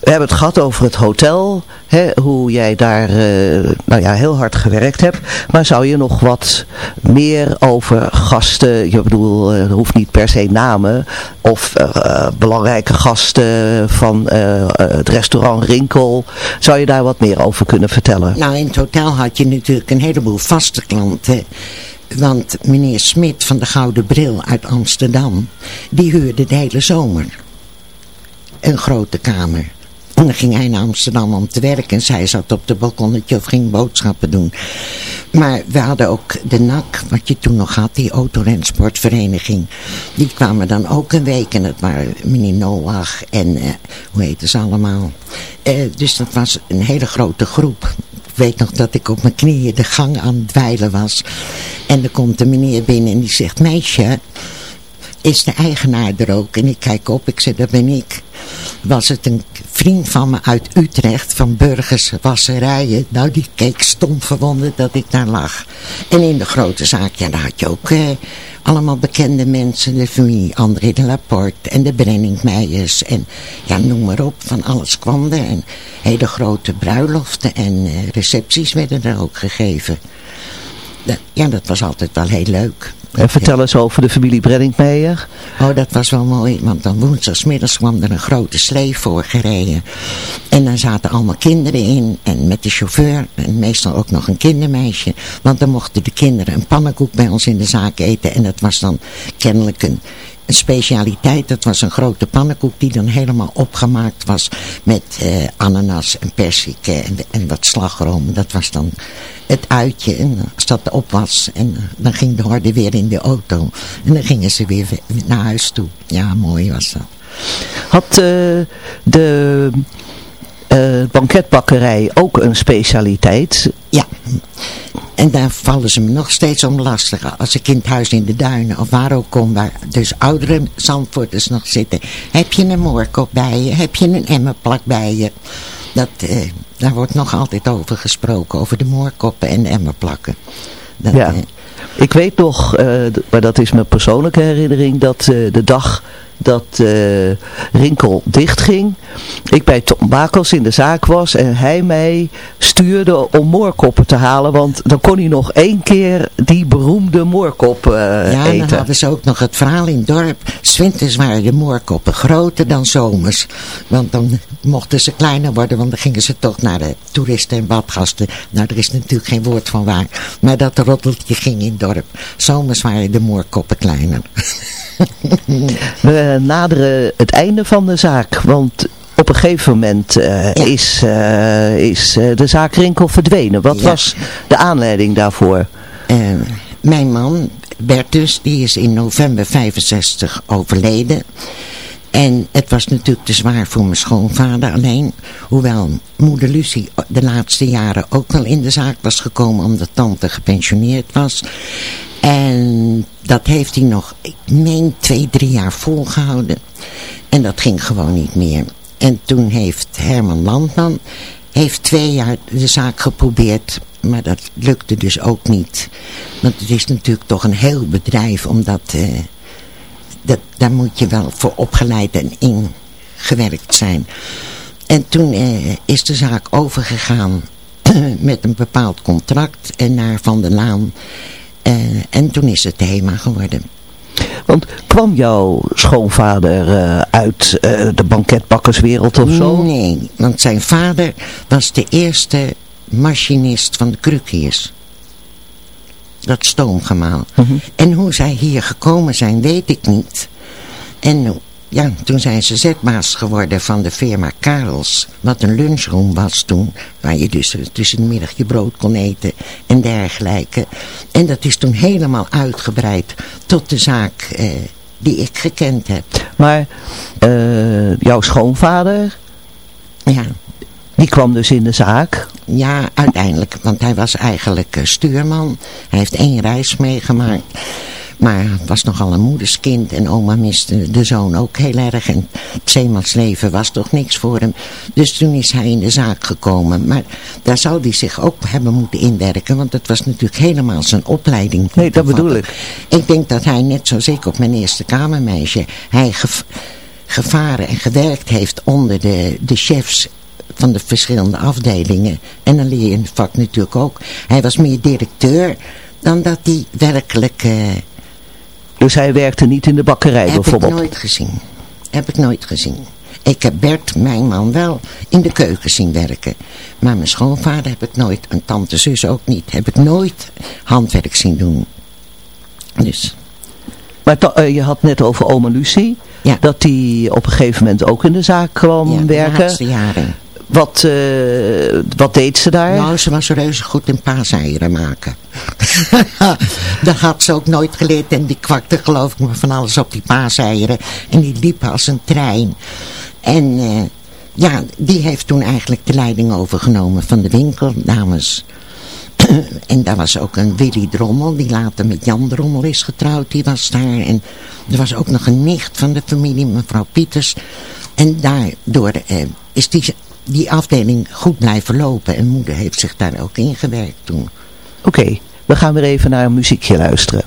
we hebben het gehad over het hotel, hè, hoe jij daar eh, nou ja, heel hard gewerkt hebt. Maar zou je nog wat meer over gasten, je bedoel, eh, er hoeft niet per se namen, of eh, belangrijke gasten van het restaurant Rinkel, zou je daar wat meer over kunnen vertellen? Nou, in het hotel had je natuurlijk een heleboel vaste klanten. Want meneer Smit van de Gouden Bril uit Amsterdam, die huurde de hele zomer een grote kamer. En dan ging hij naar Amsterdam om te werken en zij zat op de balkonnetje of ging boodschappen doen. Maar we hadden ook de NAC, wat je toen nog had, die autorensportvereniging. Die kwamen dan ook een week en dat waren meneer Noach en eh, hoe heette ze allemaal. Eh, dus dat was een hele grote groep. Ik weet nog dat ik op mijn knieën de gang aan het dweilen was. En er komt een meneer binnen en die zegt, meisje, is de eigenaar er ook? En ik kijk op, ik zeg, dat ben ik. Was het een vriend van me uit Utrecht, van Burgers Wasserijen. Nou, die keek stom verwonderd dat ik daar lag. En in de grote zaak, ja, daar had je ook eh, allemaal bekende mensen. De familie André de Laporte en de Brenningmeijers. En ja, noem maar op, van alles kwam er. En hele grote bruiloften en eh, recepties werden er ook gegeven. Ja, dat was altijd wel heel leuk. En vertel eens over de familie Brenningmeijer. Oh, dat was wel mooi, want dan woensdagsmiddags kwam er een grote slee voor gereden. En daar zaten allemaal kinderen in en met de chauffeur en meestal ook nog een kindermeisje. Want dan mochten de kinderen een pannenkoek bij ons in de zaak eten en dat was dan kennelijk een, een specialiteit. Dat was een grote pannenkoek die dan helemaal opgemaakt was met eh, ananas en persik en, en wat slagroom. Dat was dan het uitje en als dat op was en eh, dan ging de horde weer in de auto. En dan gingen ze weer we- naar huis toe. Ja, mooi was dat. Had eh, de eh, banketbakkerij ook een specialiteit? Ja. En daar vallen ze me nog steeds om lastig. Als ik in het huis in de duinen of waar ook kom, waar dus oudere Zandvoorters nog zitten. Heb je een moorkop bij je? Heb je een emmerplak bij je? Dat, eh, daar wordt nog altijd over gesproken, over de moorkoppen en de emmerplakken. Dat, Ja. eh, Ik weet nog, eh, maar dat is mijn persoonlijke herinnering, dat eh, de dag dat eh, Rinkel dichtging, ik bij Tom Bakels in de zaak was en hij mij stuurde om moorkoppen te halen, want dan kon hij nog één keer die beroemde moorkop eh, ja, dan eten. hadden ze ook nog het verhaal in het dorp. Zwinters waren de moorkoppen groter dan zomers. Want dan mochten ze kleiner worden, want dan gingen ze toch naar de toeristen en badgasten. Nou, er is natuurlijk geen woord van waar. Maar dat roddeltje ging in het dorp. Zomers waren de moorkoppen kleiner. We naderen het einde van de zaak, want op een gegeven moment eh, is, eh, is eh, de zaak Rinkel verdwenen. Wat Ja. was de aanleiding daarvoor? Mijn man, Bertus, die is in november 65 overleden. En het was natuurlijk te zwaar voor mijn schoonvader alleen. Hoewel moeder Lucie de laatste jaren ook wel in de zaak was gekomen omdat tante gepensioneerd was. En dat heeft hij nog, ik meen twee, drie jaar volgehouden. En dat ging gewoon niet meer. En toen heeft Herman Landman heeft twee jaar de zaak geprobeerd, maar dat lukte dus ook niet. Want het is natuurlijk toch een heel bedrijf, omdat eh, dat, daar moet je wel voor opgeleid en ingewerkt zijn. En toen eh, is de zaak overgegaan met een bepaald contract en naar Van der Laan. Eh, en toen is het thema geworden. Want kwam jouw schoonvader eh, uit eh, de banketbakkerswereld of zo? Nee, want zijn vader was de eerste machinist van de krukiers. Dat stoomgemaal. En hoe zij hier gekomen zijn, weet ik niet. En ja, toen zijn ze zetbaas geworden van de firma Karels. Wat een lunchroom was toen. Waar je dus eh, tussen de middag je brood kon eten en dergelijke. En dat is toen helemaal uitgebreid tot de zaak eh, die ik gekend heb. Maar eh, jouw schoonvader, Ja. Die kwam dus in de zaak. Ja, uiteindelijk. Want hij was eigenlijk eh, stuurman. Hij heeft één reis meegemaakt. Maar hij was nogal een moederskind. En oma miste de zoon ook heel erg. En het zeemansleven was toch niks voor hem. Dus toen is hij in de zaak gekomen. Maar daar zou hij zich ook hebben moeten inwerken. Want het was natuurlijk helemaal zijn opleiding. Nee, dat bedoel ik. Ik denk dat hij net zoals ik op mijn eerste kamermeisje... Hij gevaren en gewerkt heeft onder de, de chefs van de verschillende afdelingen. En dan leer je in het vak natuurlijk ook. Hij was meer directeur dan dat hij werkelijk... eh, Dus hij werkte niet in de bakkerij heb bijvoorbeeld? ik nooit gezien. Heb ik nooit gezien. Ik heb Bert, mijn man, wel in de keuken zien werken. Maar mijn schoonvader heb ik nooit, en tante zus ook niet, heb ik nooit handwerk zien doen. Dus, Maar eh, je had net over oma Lucie. Ja. Dat die op een gegeven moment ook in de zaak kwam ja, de werken. laatste jaren. Wat, eh, wat deed ze daar? Nou, ze was reuze goed in paaseieren maken. dat had ze ook nooit geleerd. En die kwakte geloof ik maar van alles op die paaseieren. En die liep als een trein. En eh, ja, die heeft toen eigenlijk de leiding overgenomen van de winkel namens... en daar was ook een Willy Drommel, die later met Jan Drommel is getrouwd. Die was daar. En er was ook nog een nicht van de familie, mevrouw Pieters. En daardoor eh, is die, die afdeling goed blijven lopen. En moeder heeft zich daar ook ingewerkt toen. Oké, we gaan weer even naar een muziekje luisteren.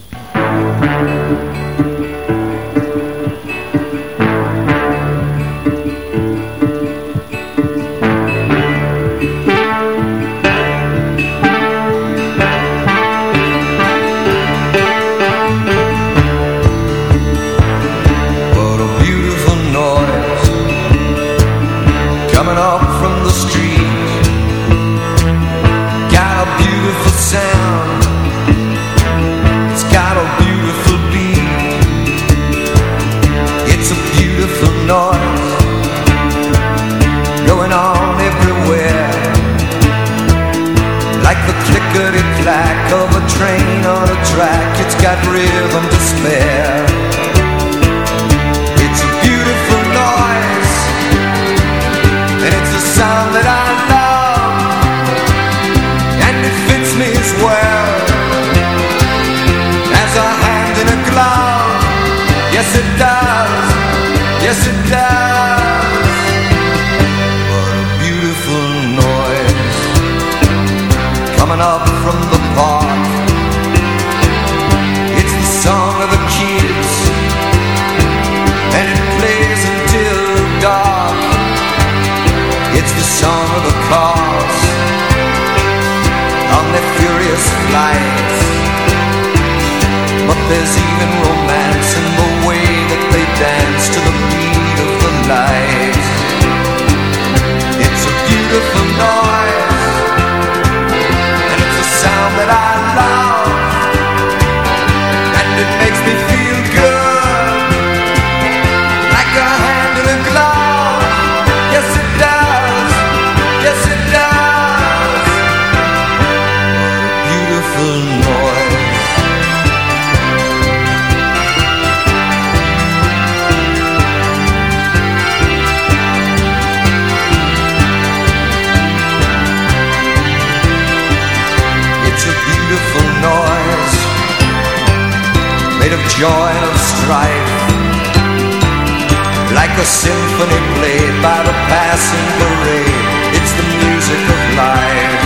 A symphony played by the passing parade. It's the music of life.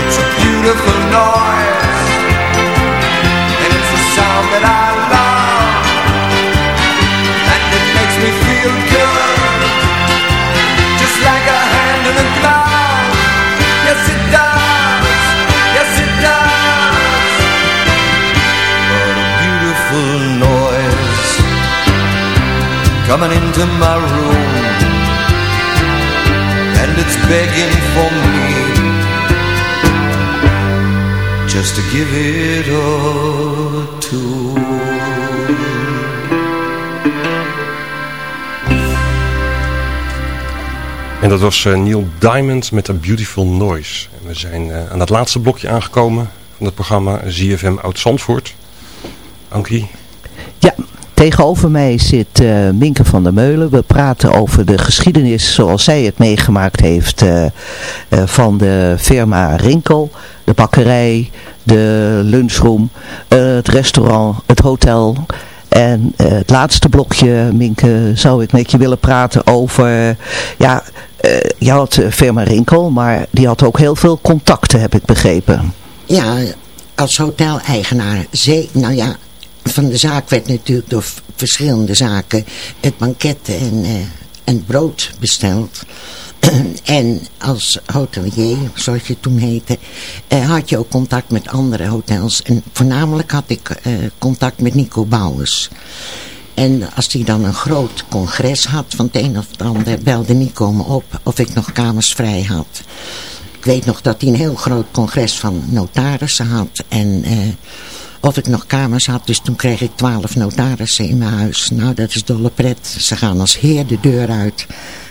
It's a beautiful noise, coming into my room and it's begging for me just to give it a tune. En dat was eh, Neil Diamond met A Beautiful Noise. En we zijn eh, aan het laatste blokje aangekomen van het programma ZFM Oud-Zandvoort. Ankie, tegenover mij zit eh, Minke van der Meulen. We praten over de geschiedenis zoals zij het meegemaakt heeft eh, eh, van de firma Rinkel. De bakkerij, de lunchroom, het restaurant, het hotel. En het laatste blokje, Minke, zou ik met je willen praten over... Ja, je had firma Rinkel, maar die had ook heel veel contacten, heb ik begrepen. Ja, als hoteleigenaar, zee, nou ja, van de zaak werd natuurlijk door verschillende zaken het banket en, eh, en brood besteld. en als hotelier, zoals je toen heette, eh, had je ook contact met andere hotels. En voornamelijk had ik eh, contact met Nico Bouwers. En als hij dan een groot congres had van het een of het ander, belde Nico me op of ik nog kamers vrij had. Ik weet nog dat hij een heel groot congres van notarissen had. En of ik nog kamers had. Dus toen kreeg ik twaalf notarissen in mijn huis. Nou, dat is dolle pret. Ze gaan als heer de deur uit.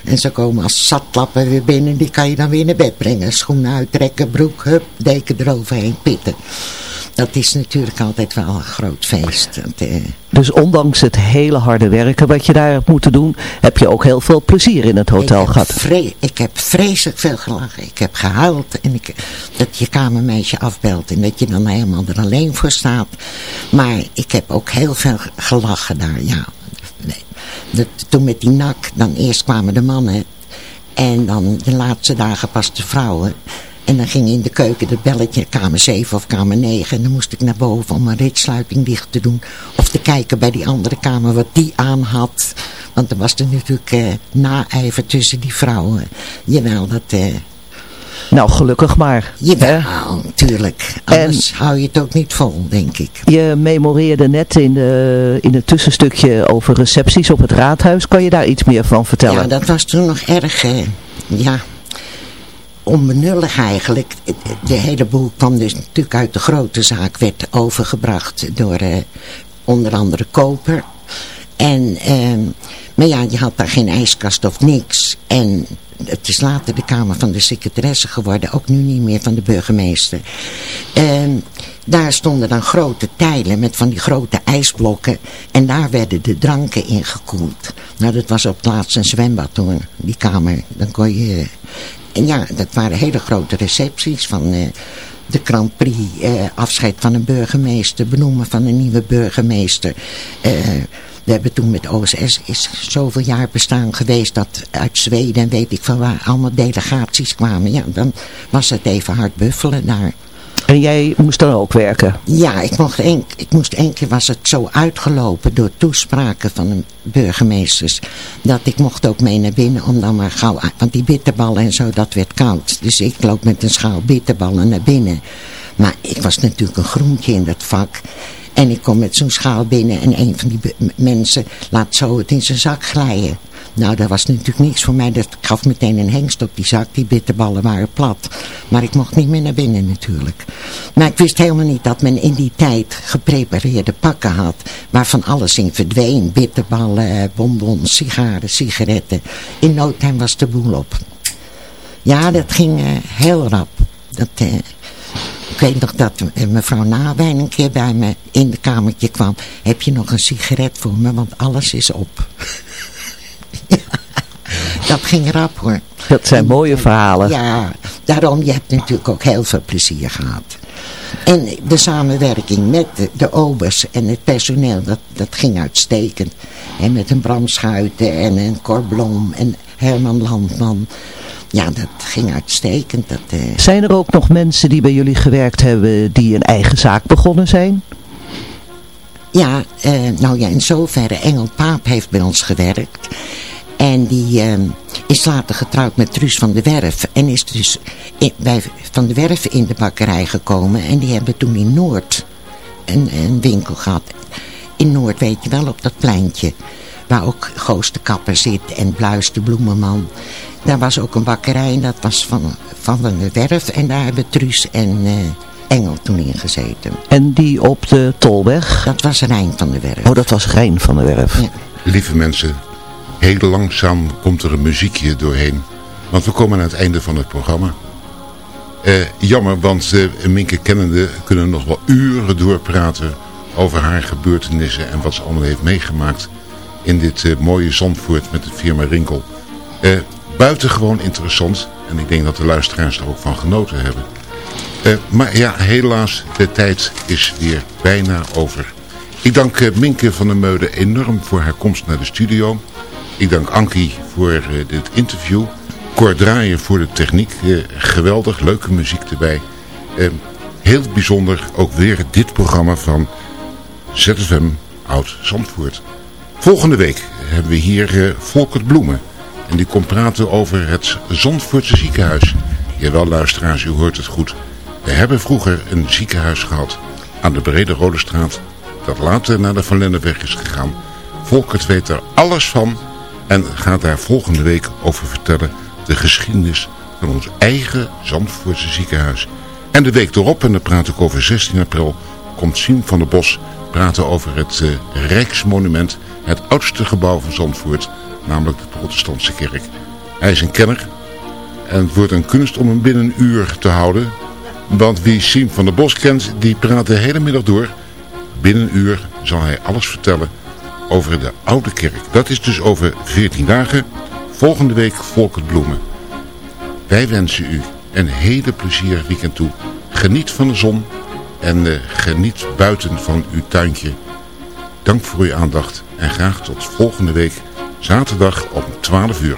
En ze komen als zatlappen weer binnen. Die kan je dan weer naar bed brengen. Schoenen uittrekken, broek, hup, deken eroverheen, pitten. Dat is natuurlijk altijd wel een groot feest. Eh, Dus ondanks het hele harde werken wat je daar hebt moeten doen, heb je ook heel veel plezier in het hotel ik gehad. ik heb vreselijk veel gelachen. Ik heb gehuild. En ik, dat je kamermeisje afbelt. En dat je dan helemaal er alleen voor staat. Maar ik heb ook heel veel gelachen daar. Ja. Nee. Dat, toen met die nak. Dan eerst kwamen de mannen. En dan de laatste dagen pas de vrouwen. En dan ging in de keuken het belletje, kamer 7 of kamer 9. En dan moest ik naar boven om mijn ritsluiting dicht te doen. Of te kijken bij die andere kamer wat die aan had. Want er was er natuurlijk eh, naijver tussen die vrouwen. Jawel, dat... Eh, Nou, gelukkig maar. jawel, natuurlijk. Anders hou je het ook niet vol, denk ik. Je memoreerde net in, de, in het tussenstukje over recepties op het raadhuis. Kan je daar iets meer van vertellen? Ja, dat was toen nog erg, eh, ja, onbenullig eigenlijk. De hele boel kwam dus natuurlijk uit de grote zaak, werd overgebracht door eh, onder andere Koper. En, ehm, maar ja, je had daar geen ijskast of niks. En het is later de kamer van de secretaresse geworden, ook nu niet meer van de burgemeester. Ehm, daar stonden dan grote tijlen met van die grote ijsblokken. En daar werden de dranken in gekoeld. Nou, dat was op het laatst een zwembad toen, die kamer. Dan kon je... En ja, dat waren hele grote recepties van... eh, de Grand Prix, eh, afscheid van een burgemeester, benoemen van een nieuwe burgemeester. Eh, we hebben toen met OSS is zoveel jaar bestaan geweest dat uit Zweden en weet ik van waar allemaal delegaties kwamen. Ja, dan was het even hard buffelen daar. En jij moest dan ook werken? Ja, ik, mocht één, ik moest één keer was het zo uitgelopen door toespraken van de burgemeesters. Dat ik mocht ook mee naar binnen om dan maar gauw... Want die bitterballen en zo, dat werd koud. Dus ik loop met een schaal bitterballen naar binnen. Maar ik was natuurlijk een groentje in dat vak. En ik kom met zo'n schaal binnen en een van die mensen laat zo het in zijn zak glijden. Nou, dat was natuurlijk niks voor mij. Dat gaf meteen een hengst op die zak. Die bitterballen waren plat. Maar ik mocht niet meer naar binnen natuurlijk. Maar ik wist helemaal niet dat men in die tijd geprepareerde pakken had. Waarvan alles in verdween. Bitterballen, bonbons, sigaren, sigaretten. In no time was de boel op. Ja, dat ging eh, heel rap. Dat, eh, ik weet nog dat eh, mevrouw Nawijn een keer bij me in de kamertje kwam. Heb je nog een sigaret voor me? Want alles is op. Dat ging rap hoor. Dat zijn mooie verhalen. Ja, daarom, je hebt natuurlijk ook heel veel plezier gehad. En de samenwerking met de, de obers en het personeel, dat, dat ging uitstekend. En met een Bram Schuiten en een Cor Blom en Herman Landman. Ja, dat ging uitstekend. Dat, eh, Zijn er ook nog mensen die bij jullie gewerkt hebben die een eigen zaak begonnen zijn? Ja, eh, nou ja, in zoverre Engel Paap heeft bij ons gewerkt. En die eh, is later getrouwd met Truus van de Werf. En is dus in- bij Van de Werf in de bakkerij gekomen. En die hebben toen in Noord een, een winkel gehad. In Noord weet je wel, op dat pleintje. Waar ook Goos de Kapper zit en Bluis de Bloemenman. Daar was ook een bakkerij en dat was van Van de Werf. En daar hebben Truus en eh, Engel toen in gezeten. En die op de Tolweg? Dat was Rijn van de Werf. Oh, dat was Rijn van der Werf. Ja. Lieve mensen, heel langzaam komt er een muziekje doorheen. Want we komen aan het einde van het programma. Eh, jammer, want eh Minke kennende kunnen nog wel uren doorpraten over haar gebeurtenissen en wat ze allemaal heeft meegemaakt in dit eh, mooie Zandvoort met de firma Rinkel. Eh, buitengewoon interessant en ik denk dat de luisteraars er ook van genoten hebben. Maar ja, helaas, de tijd is weer bijna over. Ik dank Minke van der Meulen enorm voor haar komst naar de studio. Ik dank Ankie voor eh, dit interview. Cor Draaien voor de techniek. Eh, geweldig, leuke muziek erbij. Eh, heel bijzonder ook weer dit programma van ZFM Oud Zandvoort. Volgende week hebben we hier uh, Volkert Bloemen. En die komt praten over het Zandvoortse ziekenhuis. Jawel luisteraars, u hoort het goed. We hebben vroeger een ziekenhuis gehad aan de Brede Rode Straat. Dat later naar de Van Lennepweg is gegaan. Volkert weet er alles van. En gaat daar volgende week over vertellen. De geschiedenis van ons eigen Zandvoortse ziekenhuis. En de week erop, en dan praat ik over 16 april, komt Siem van der Bos praten over het uh, Rijksmonument. Het oudste gebouw van Zandvoort, namelijk de protestantse kerk. Hij is een kenner en het wordt een kunst om hem binnen een uur te houden. Want wie Siem van der Bos kent, die praat de hele middag door. Binnen een uur zal hij alles vertellen over de oude kerk. Dat is dus over 14 dagen. Volgende week Volkert Bloemen. Wij wensen u een hele plezierig weekend toe. Geniet van de zon en uh, geniet buiten van uw tuintje. Dank voor uw aandacht en graag tot volgende week zaterdag om 12 uur.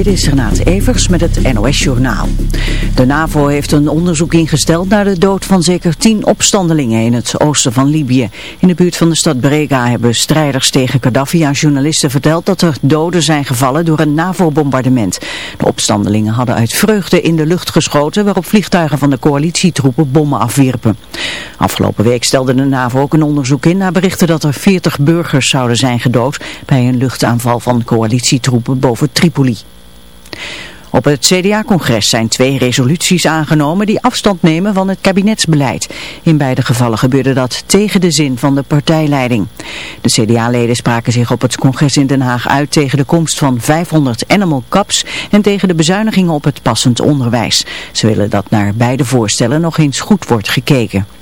Dit is Renate Evers met het NOS Journaal. De NAVO heeft een onderzoek ingesteld naar de dood van zeker tien opstandelingen in het oosten van Libië. In de buurt van de stad Brega hebben strijders tegen Gaddafi aan journalisten verteld dat er doden zijn gevallen door een NAVO-bombardement. De opstandelingen hadden uit vreugde in de lucht geschoten waarop vliegtuigen van de coalitietroepen bommen afwierpen. Afgelopen week stelde de NAVO ook een onderzoek in naar berichten dat er 40 burgers zouden zijn gedood bij een luchtaanval van coalitietroepen boven Tripoli. Op het CDA-congres zijn twee resoluties aangenomen die afstand nemen van het kabinetsbeleid. In beide gevallen gebeurde dat tegen de zin van de partijleiding. De CDA-leden spraken zich op het congres in Den Haag uit tegen de komst van 500 animal caps en tegen de bezuinigingen op het passend onderwijs. Ze willen dat naar beide voorstellen nog eens goed wordt gekeken.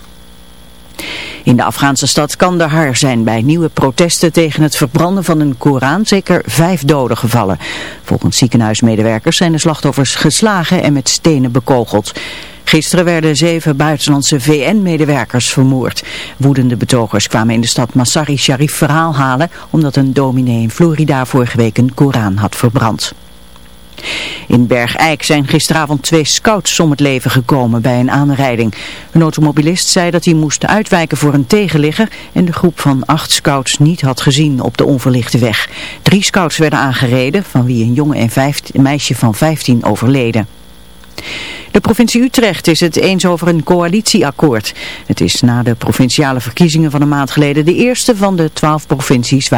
In de Afghaanse stad Kandahar zijn bij nieuwe protesten tegen het verbranden van een Koran zeker vijf doden gevallen. Volgens ziekenhuismedewerkers zijn de slachtoffers geslagen en met stenen bekogeld. Gisteren werden zeven buitenlandse VN-medewerkers vermoord. Woedende betogers kwamen in de stad Masari Sharif verhaal halen omdat een dominee in Florida vorige week een Koran had verbrand. In Bergijk zijn gisteravond twee scouts om het leven gekomen bij een aanrijding. Een automobilist zei dat hij moest uitwijken voor een tegenligger en de groep van acht scouts niet had gezien op de onverlichte weg. Drie scouts werden aangereden, van wie een jongen en een meisje van 15 overleden. De provincie Utrecht is het eens over een coalitieakkoord. Het is na de provinciale verkiezingen van een maand geleden de eerste van de twaalf provincies waar